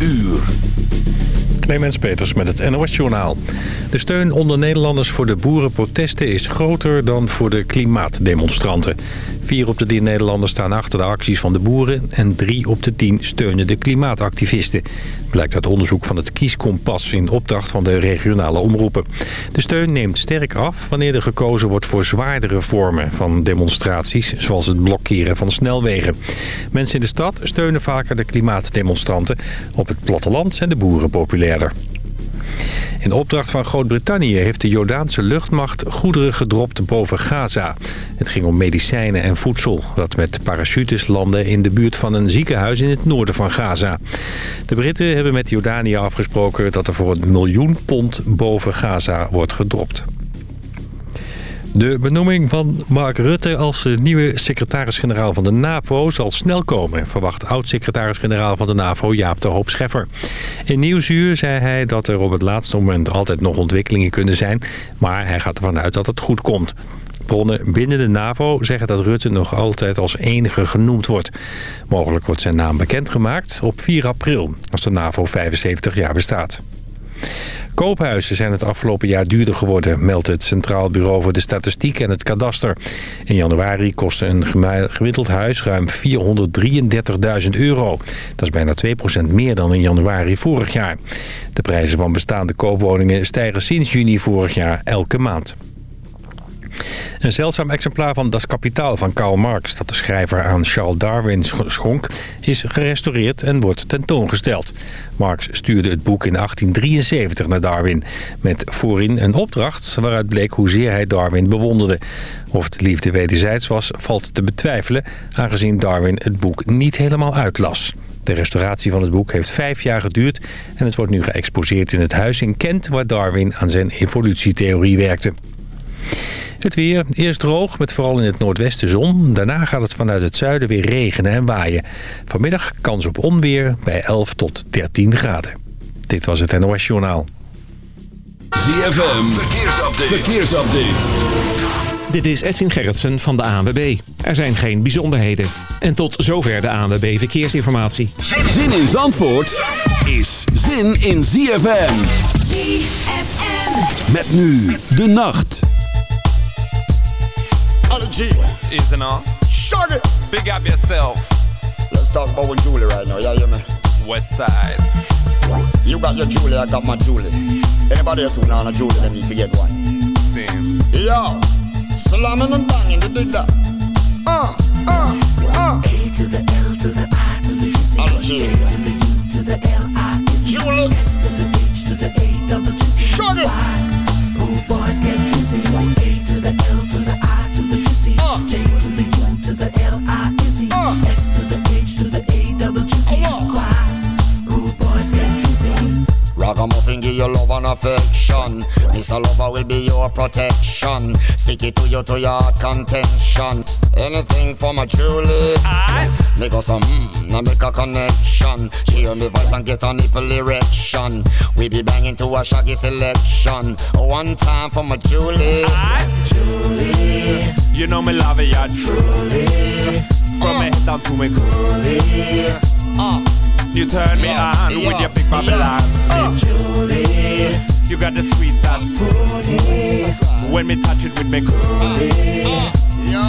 uur. Clemens Peters met het NOS Journaal. De steun onder Nederlanders voor de boerenprotesten is groter dan voor de klimaatdemonstranten. Vier op de tien Nederlanders staan achter de acties van de boeren... en drie op de tien steunen de klimaatactivisten. Blijkt uit onderzoek van het Kieskompas in opdracht van de regionale omroepen. De steun neemt sterk af wanneer er gekozen wordt voor zwaardere vormen van demonstraties... zoals het blokkeren van snelwegen. Mensen in de stad steunen vaker de klimaatdemonstranten. Op het platteland zijn de boeren In opdracht van Groot-Brittannië heeft de Jordaanse luchtmacht goederen gedropt boven Gaza. Het ging om medicijnen en voedsel dat met parachutes landde in de buurt van een ziekenhuis in het noorden van Gaza. De Britten hebben met Jordanië afgesproken dat er voor een miljoen pond boven Gaza wordt gedropt. De benoeming van Mark Rutte als nieuwe secretaris-generaal van de NAVO zal snel komen, verwacht oud-secretaris-generaal van de NAVO Jaap de Hoop Scheffer. In Nieuwsuur zei hij dat er op het laatste moment altijd nog ontwikkelingen kunnen zijn, maar hij gaat ervan uit dat het goed komt. Bronnen binnen de NAVO zeggen dat Rutte nog altijd als enige genoemd wordt. Mogelijk wordt zijn naam bekendgemaakt op 4 april, als de NAVO 75 jaar bestaat. Koophuizen zijn het afgelopen jaar duurder geworden, meldt het Centraal Bureau voor de Statistiek en het Kadaster. In januari kostte een gemiddeld huis ruim 433.000 euro. Dat is bijna 2% meer dan in januari vorig jaar. De prijzen van bestaande koopwoningen stijgen sinds juni vorig jaar elke maand. Een zeldzaam exemplaar van Das Kapitaal van Karl Marx... dat de schrijver aan Charles Darwin schonk... is gerestaureerd en wordt tentoongesteld. Marx stuurde het boek in 1873 naar Darwin... met voorin een opdracht waaruit bleek hoezeer hij Darwin bewonderde. Of het liefde wederzijds was, valt te betwijfelen... aangezien Darwin het boek niet helemaal uitlas. De restauratie van het boek heeft vijf jaar geduurd... en het wordt nu geëxposeerd in het huis in Kent... waar Darwin aan zijn evolutietheorie werkte. Het weer, eerst droog met vooral in het noordwesten zon. Daarna gaat het vanuit het zuiden weer regenen en waaien. Vanmiddag kans op onweer bij 11 tot 13 graden. Dit was het NOS Journaal. ZFM, verkeersupdate. verkeersupdate. Dit is Edwin Gerritsen van de ANWB. Er zijn geen bijzonderheden. En tot zover de ANWB Verkeersinformatie. Zin in Zandvoort is zin in ZFM. ZFM. Met nu de nacht. Apology. Isn't all? Shut it. Big up yourself. Let's talk about with Julie right now. Yeah, hear me? West side. You got your Julie, I got my Julie. Anybody else who know a Julie, they need to get one. Same. Yo, slamming and banging, you dig that? Uh, uh, uh. A to the L to the I to the C to the U to the L I is Julie. S to the H to the A double G C Shut it. Oh boys get busy. A to the L to the I Ragamuffin give you love and affection. Mr. Lover will be your protection. Stick it to you to your contention. Anything for my Julie. Make us some mmm, now make a connection. She hear me voice and get a nipple erection. We be banging to a shaggy selection. One time for my Julie. Julie, You know me love it, yeah, truly. From me head down to me coolie. Uh, You turn me on yeah, with your big Babylon yeah. Julie, You got the sweetest. Julie, when me touch it with me coolie. yeah.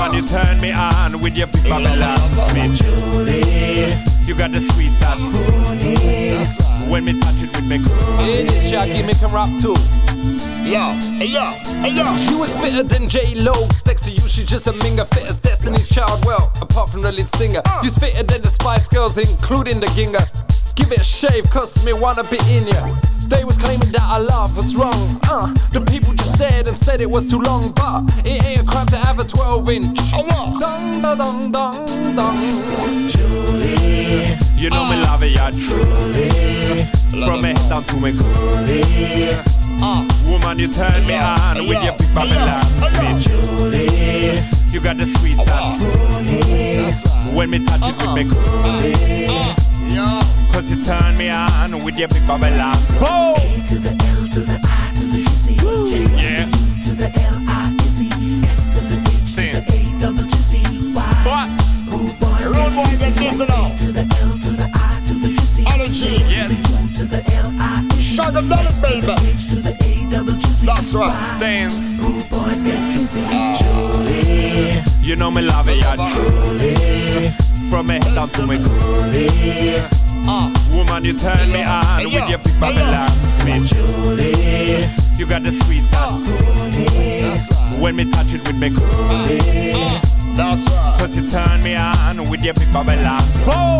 Woman, you turn me on with your big Babylon speech. Julie, You got the sweet sweetest when me touch it with me coolie. In this Shaggy make him rap too. yo, hey, yo, hey, yo. You is fitter than J Lo. Next to you, she's just a minger. Fit as Destiny's Child. Well, apart from the lead singer, uh. you's fitter than the Spice Girls, including the Ginger. Give it a shave, cause me wanna be in ya. They was claiming that our love was wrong. Uh, the people just stared and said it was too long, but it ain't a crime to have a 12 inch. Oh, what? Dong, da, dong, dong, dong. Julie, You know me love it, yeah, truly. From me head down to me coolie. Uh, woman, you turn me on with your big Babylon sweet Julie. You got the sweet that's When me touch it with me coolie. Cause you turn me on with your big Babylon. Oh! A to the L to the I to the U C J Yeah. to the L I Z S to the H Sing. to the A double G C Y. What? Rude boys Rude boys get busy now. To the L to the I to the G C the G. Yes. U to the L I Z Shut them down, baby. H to the A double G C That's right. Stand. Rude boys get busy. You know me love it, yeah, truly. From me head down to me coolie. Uh, woman, you turn me on with yo. your big. Babylon sweet Julie. You got the sweet ah. that's When me touch it with me coolie. That's right. Cause you turn me on with your big Babylon. Oh!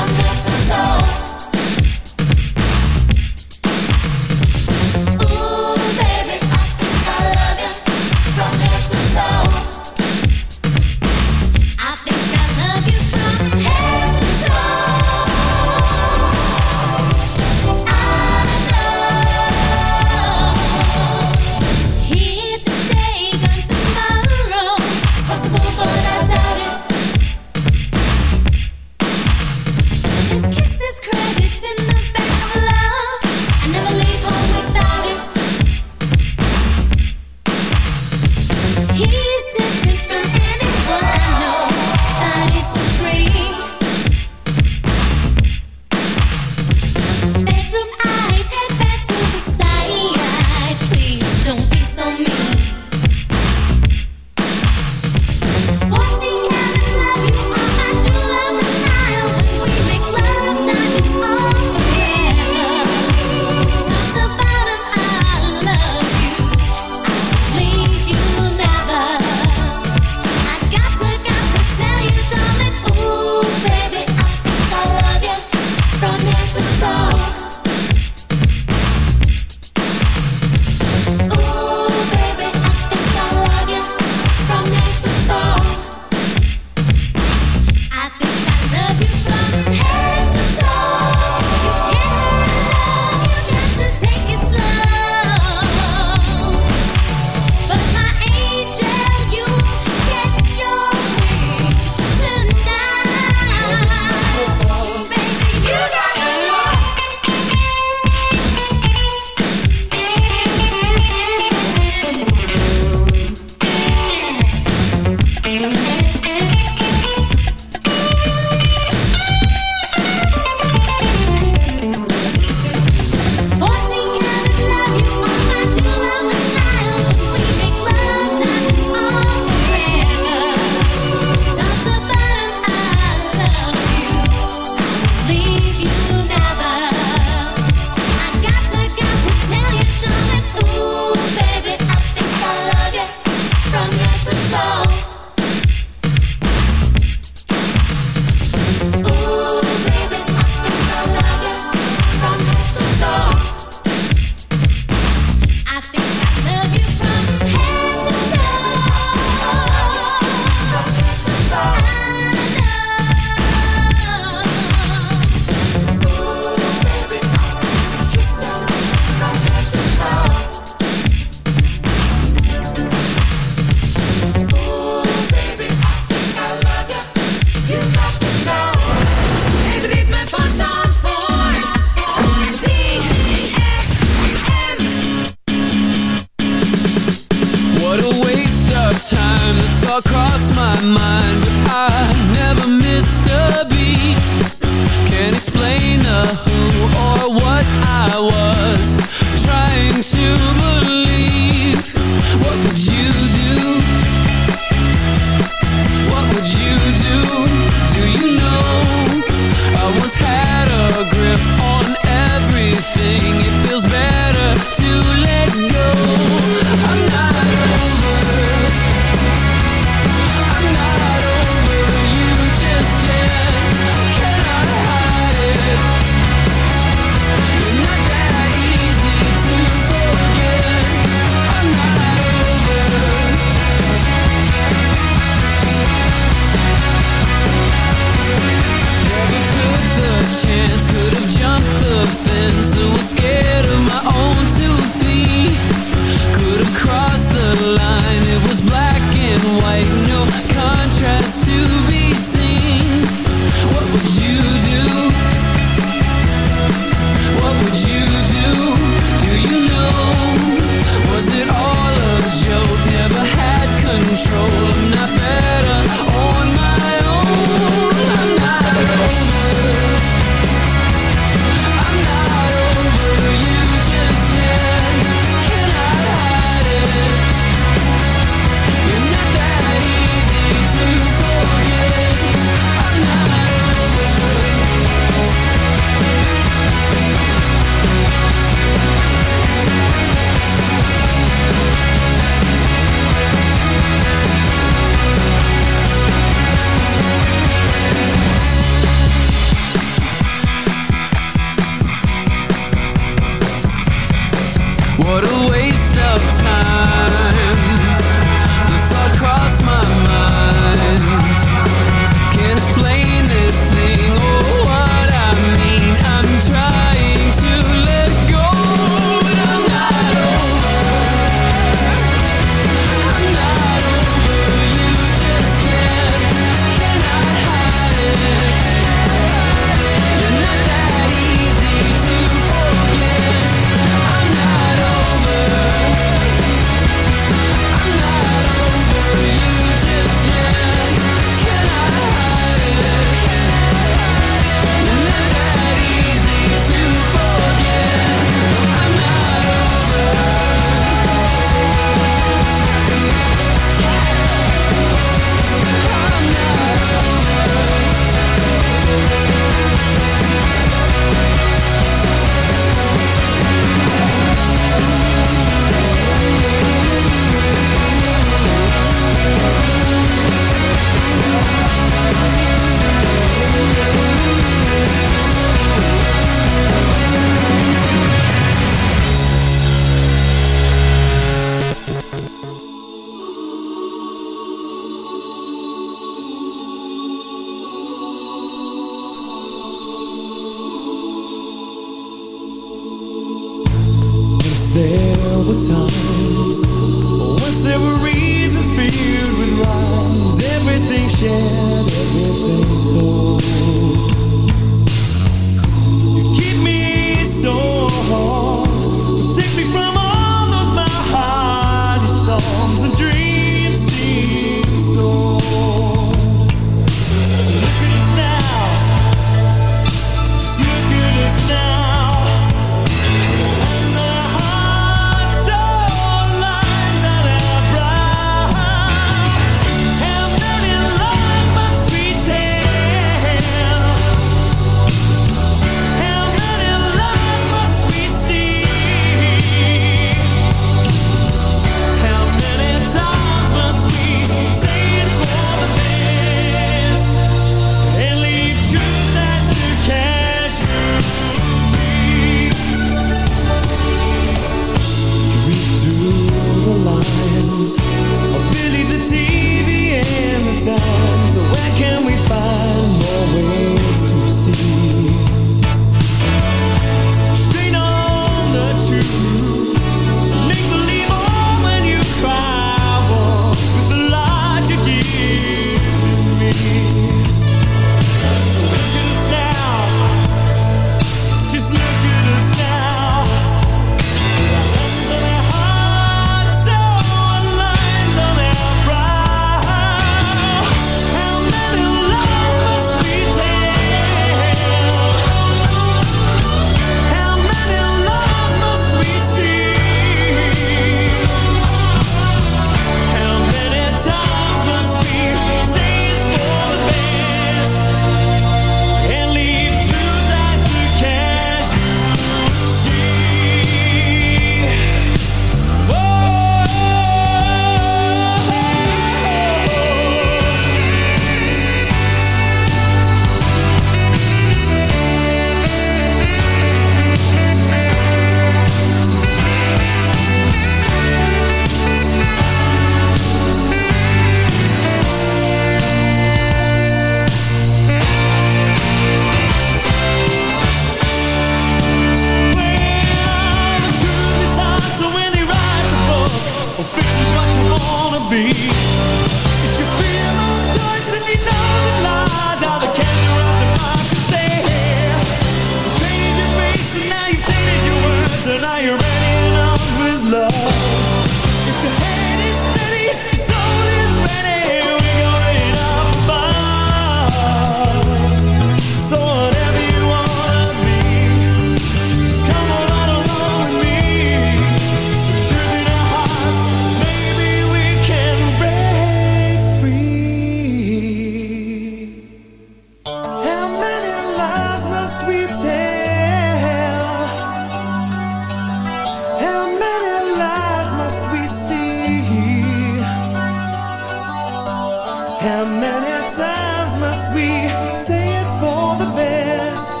How many times must we say it's for the best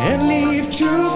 and leave truth?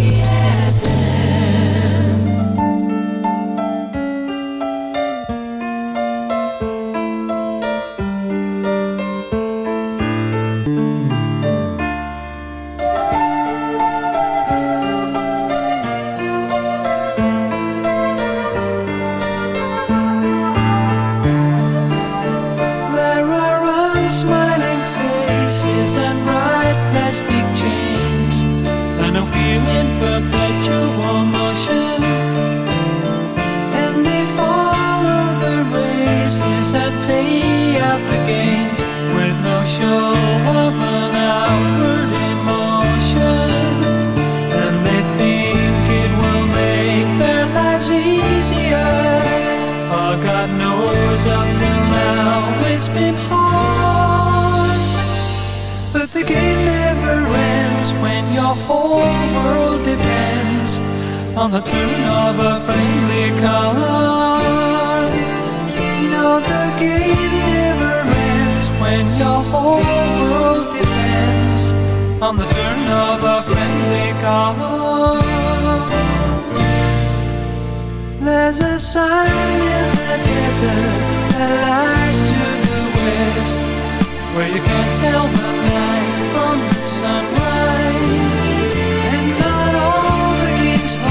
On the turn of a friendly card. No, the game never ends when your whole world depends on the turn of a friendly card. There's a sign in the desert that lies to the west, where you can't tell the night from the sunrise.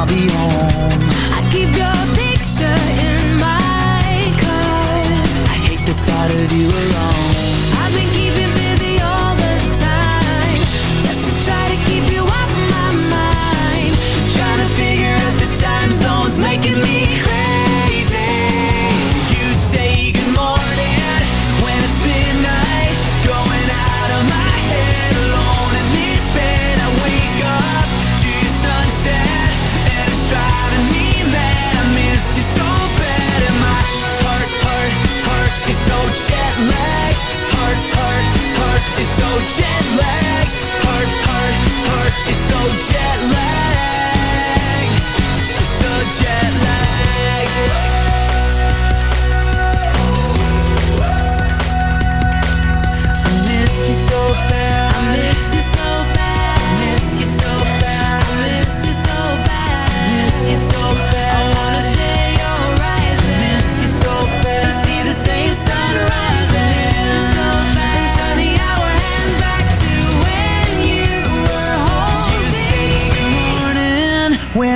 I'll be home. legs Heart, heart, heart is so jet lagged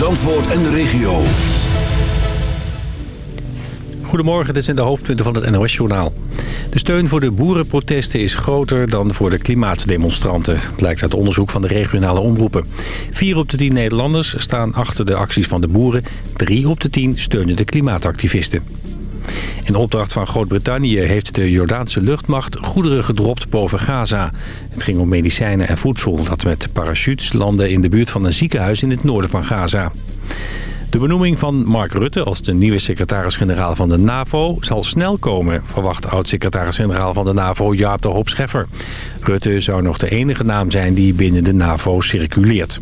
Zandvoort en de regio. Goedemorgen, dit zijn de hoofdpunten van het NOS-journaal. De steun voor de boerenprotesten is groter dan voor de klimaatdemonstranten... blijkt uit onderzoek van de regionale omroepen. Vier op de tien Nederlanders staan achter de acties van de boeren. Drie op de tien steunen de klimaatactivisten. In opdracht van Groot-Brittannië heeft de Jordaanse luchtmacht goederen gedropt boven Gaza. Het ging om medicijnen en voedsel dat met parachutes landde in de buurt van een ziekenhuis in het noorden van Gaza. De benoeming van Mark Rutte als de nieuwe secretaris-generaal van de NAVO zal snel komen, verwacht oud-secretaris-generaal van de NAVO Jaap de Hoopscheffer. Rutte zou nog de enige naam zijn die binnen de NAVO circuleert.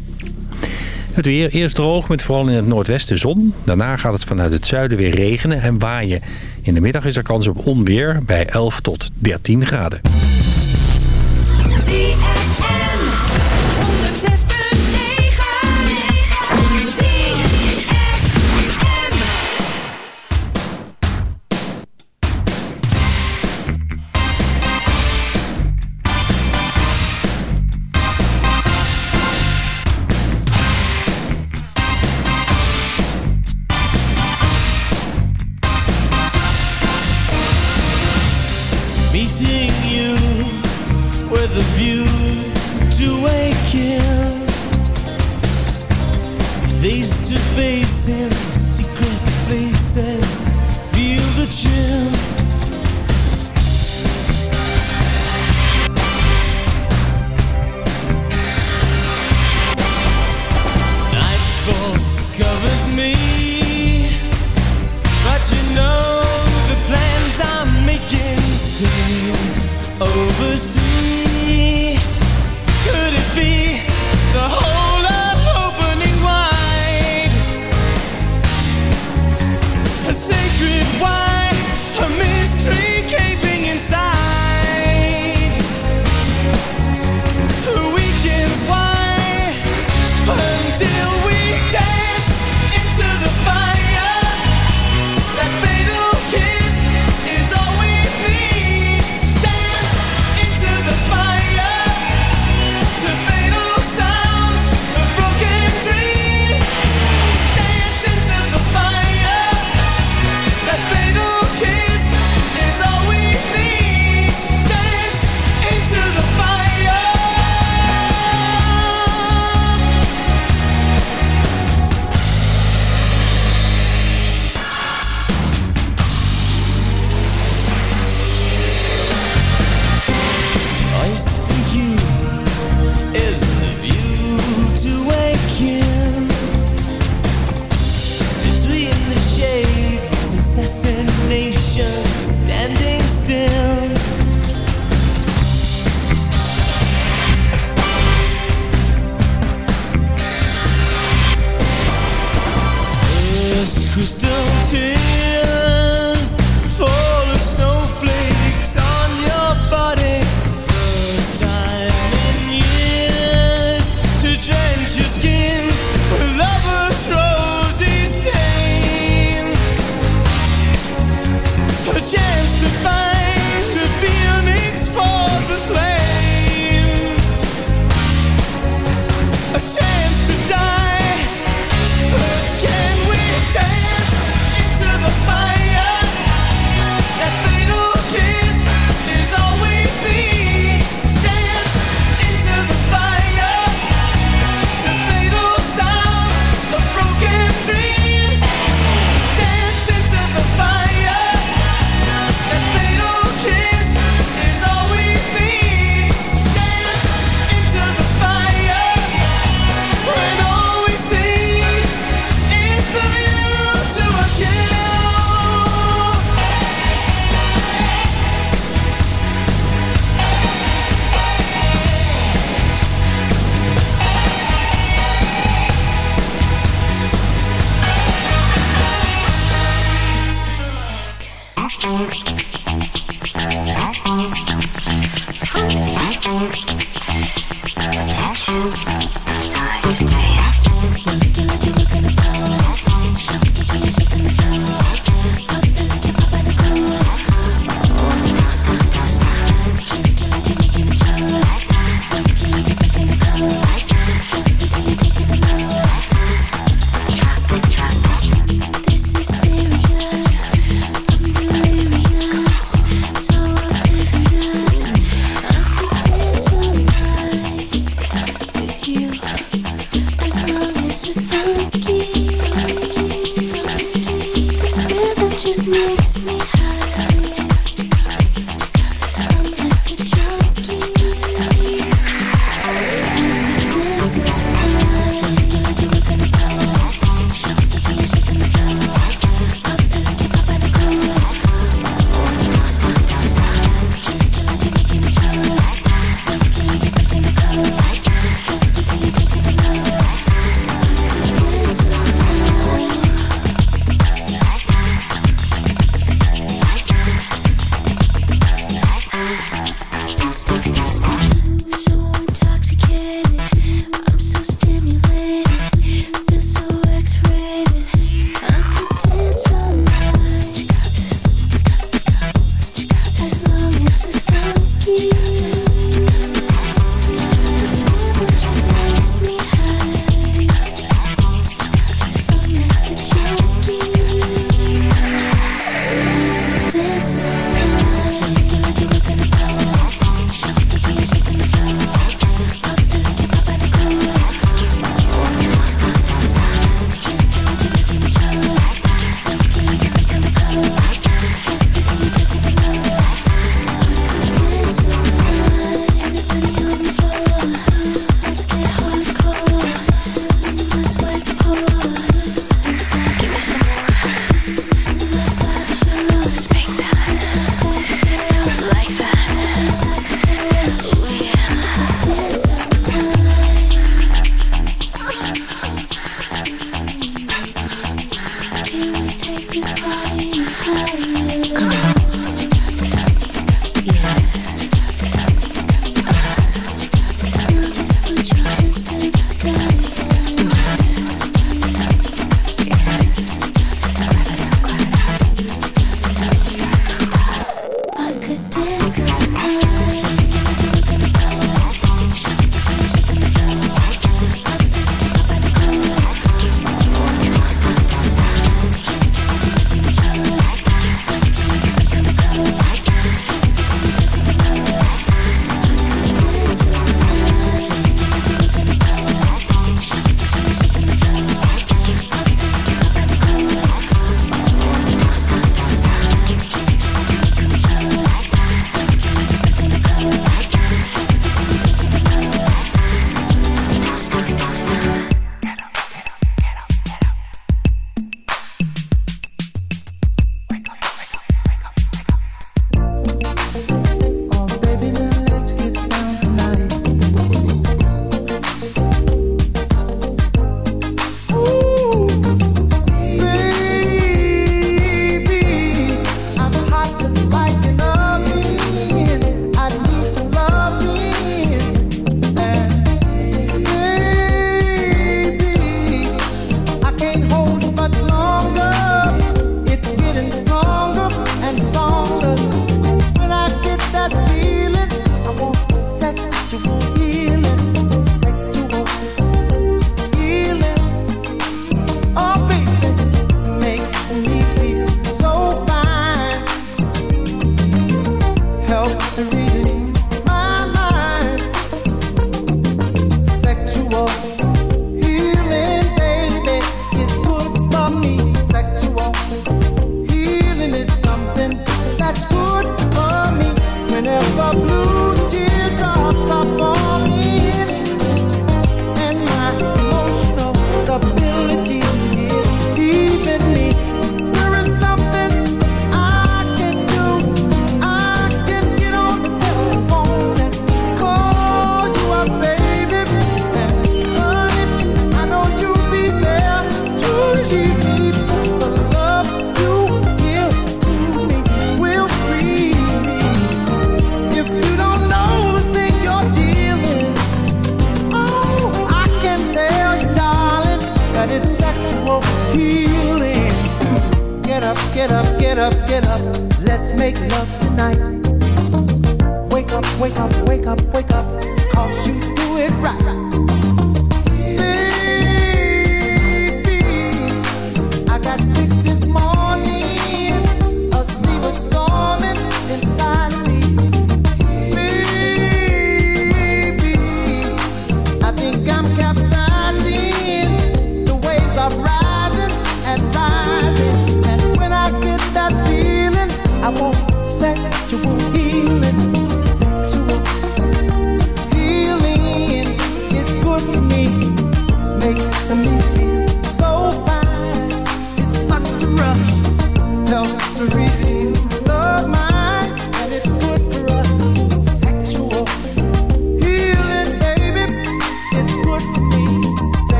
Het weer eerst droog met vooral in het noordwesten zon. Daarna gaat het vanuit het zuiden weer regenen en waaien. In de middag is er kans op onweer bij 11 tot 13 graden.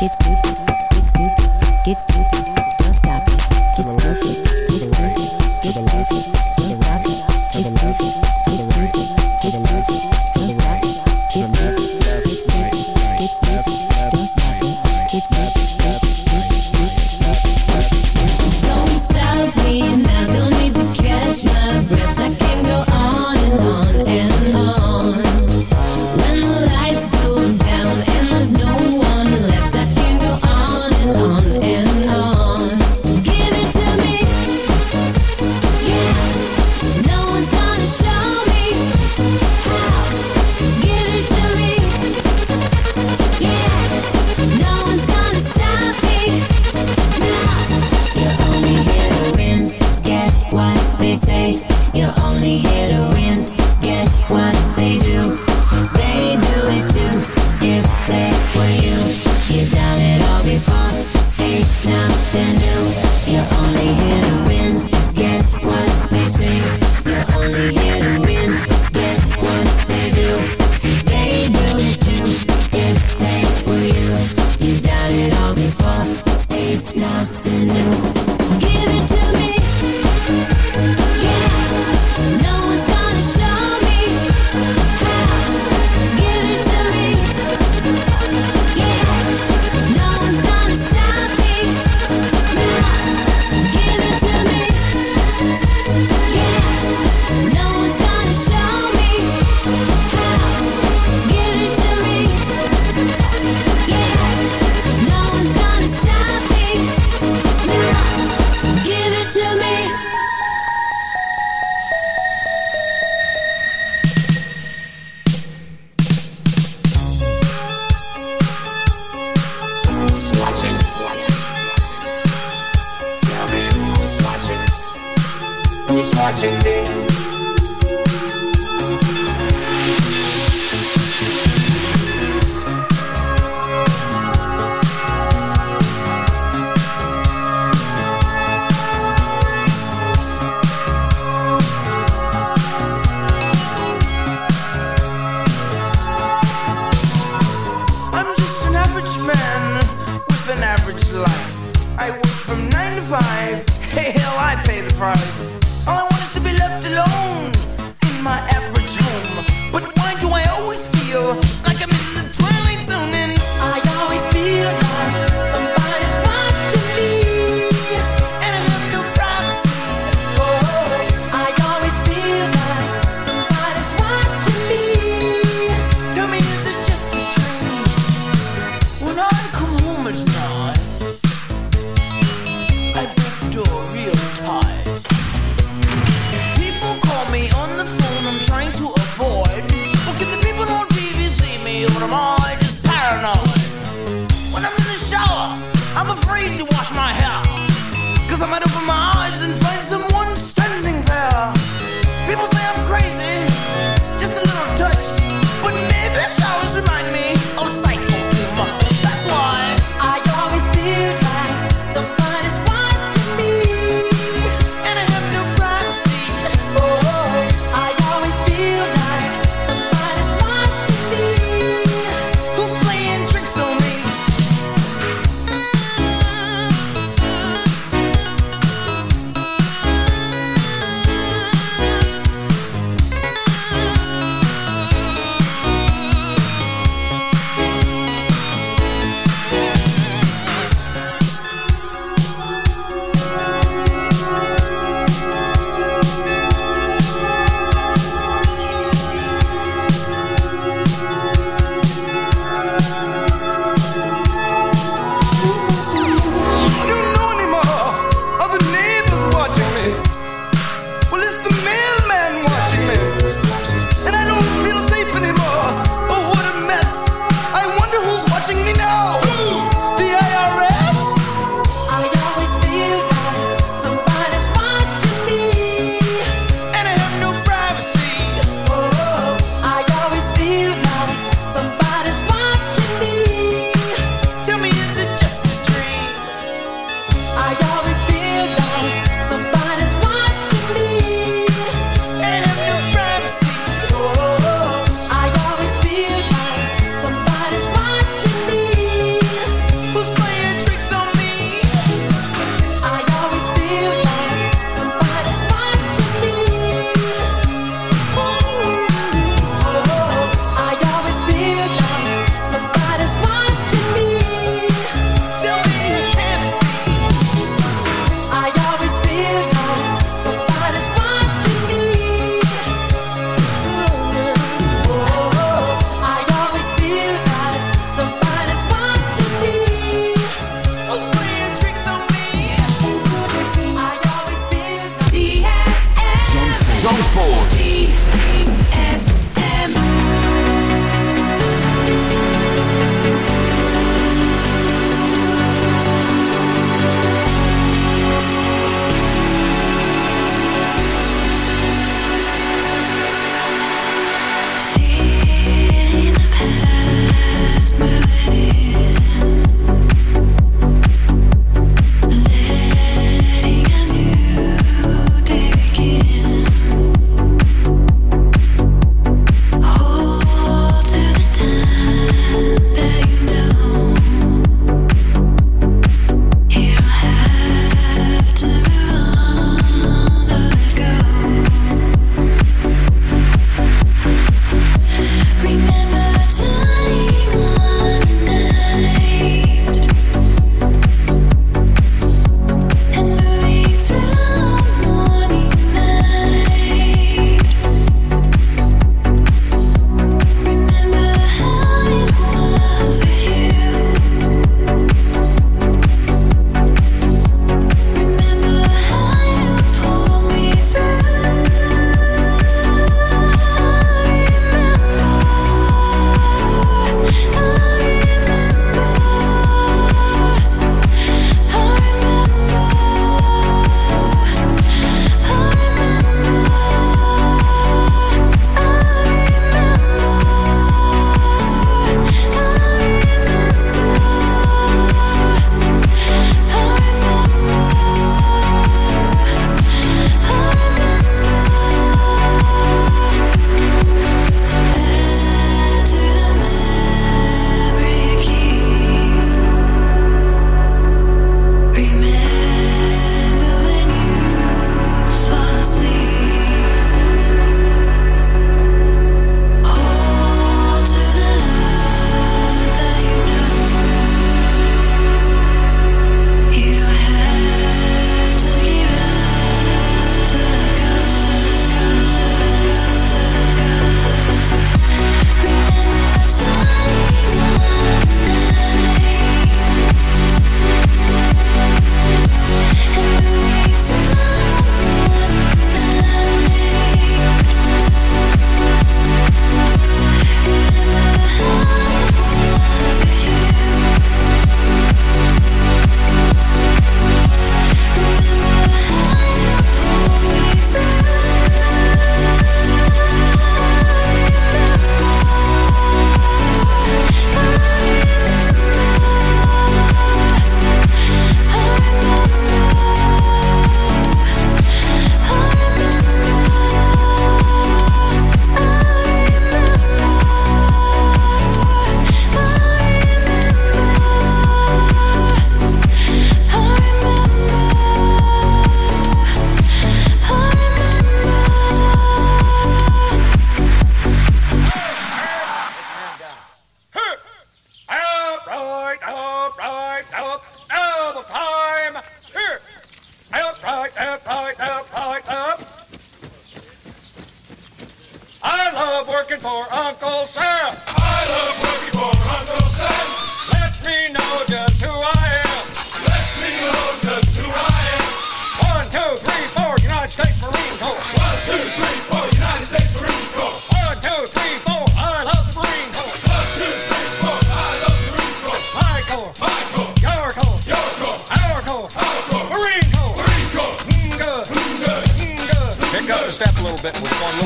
Get stupid, get stupid, get stupid,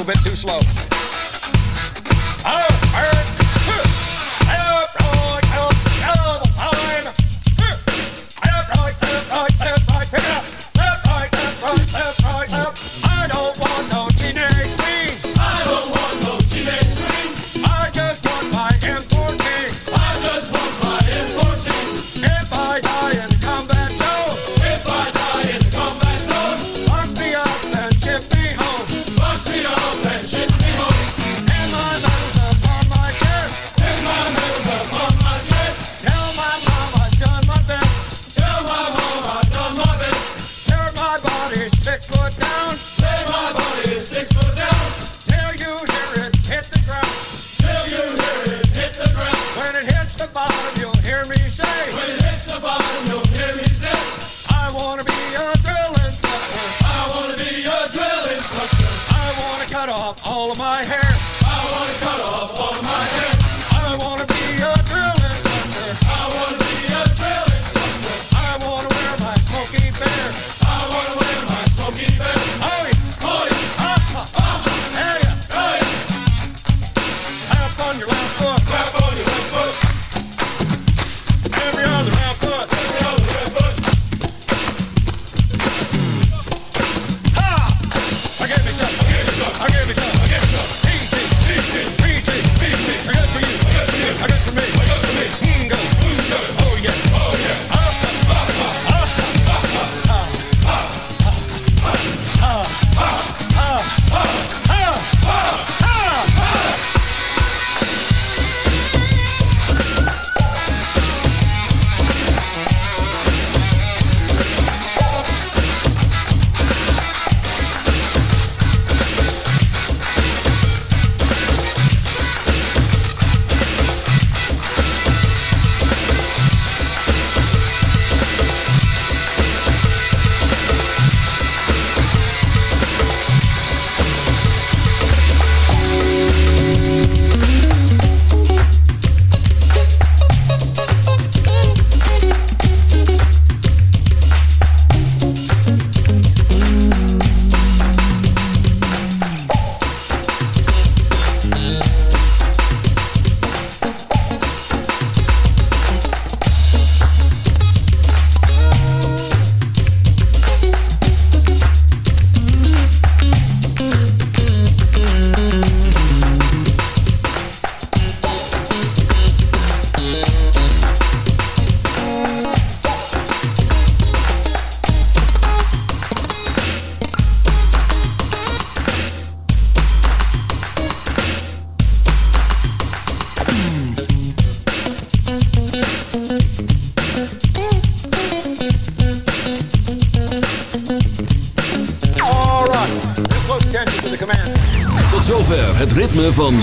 moving too slow.